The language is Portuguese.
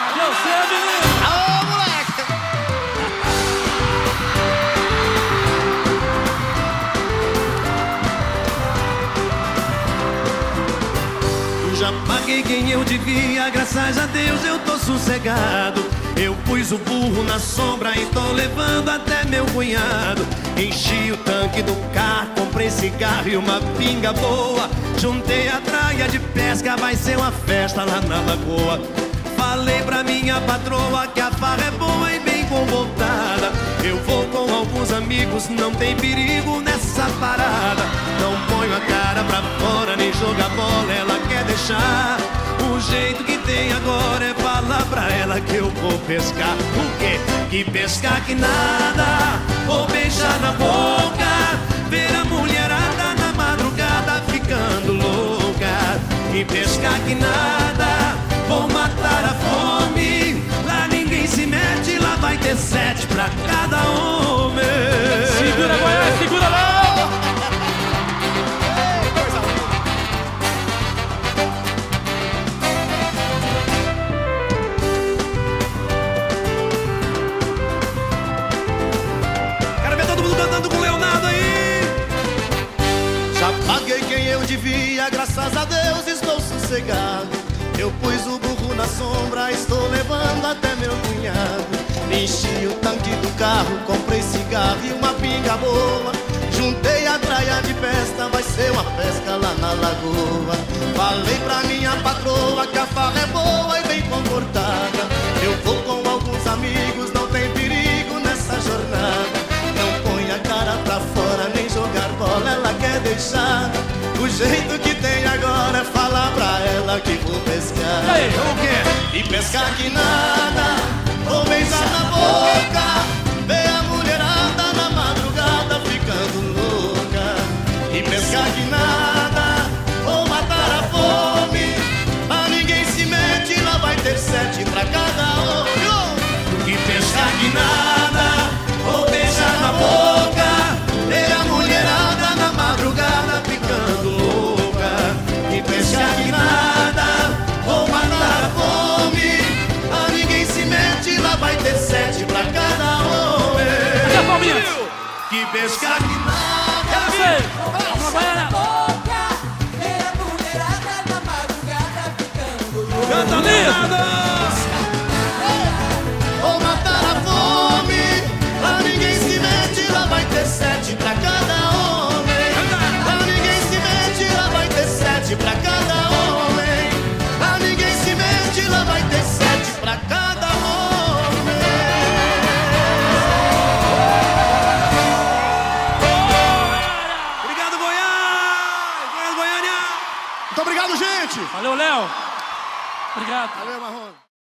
Cadê você, menino? Moleque! Eu já paguei quem eu devia, graças a Deus eu tô sossegado. Eu pus o burro na sombra e tô levando até meu cunhado. Enchi o tanque do carro, comprei cigarro e uma pinga boa. Juntei a traia de pesca, vai ser uma festa lá na lagoa. Falei pra minha patroa que a farra é boa e bem comportada. Eu vou com alguns amigos, não tem perigo nessa parada. Não ponho a cara pra fora, nem jogar bola, ela quer deixar. O jeito que tem agora é falar pra ela que eu vou pescar. O quê? Que pescar que nada, vou beijar na boca. Eu devia, graças a Deus estou sossegado. Eu pus o burro na sombra, estou levando até meu cunhado. Enchi o tanque do carro, comprei cigarro e uma pinga boa. Juntei a traia de festa, vai ser uma pesca lá na lagoa. Falei pra minha patroa que a farra é boa jeito que tem agora é falar pra ela que vou pescar. E aí? E pescar que nada, Que pescar Muito obrigado, gente. Valeu, Léo! Obrigado. Valeu, Marrom.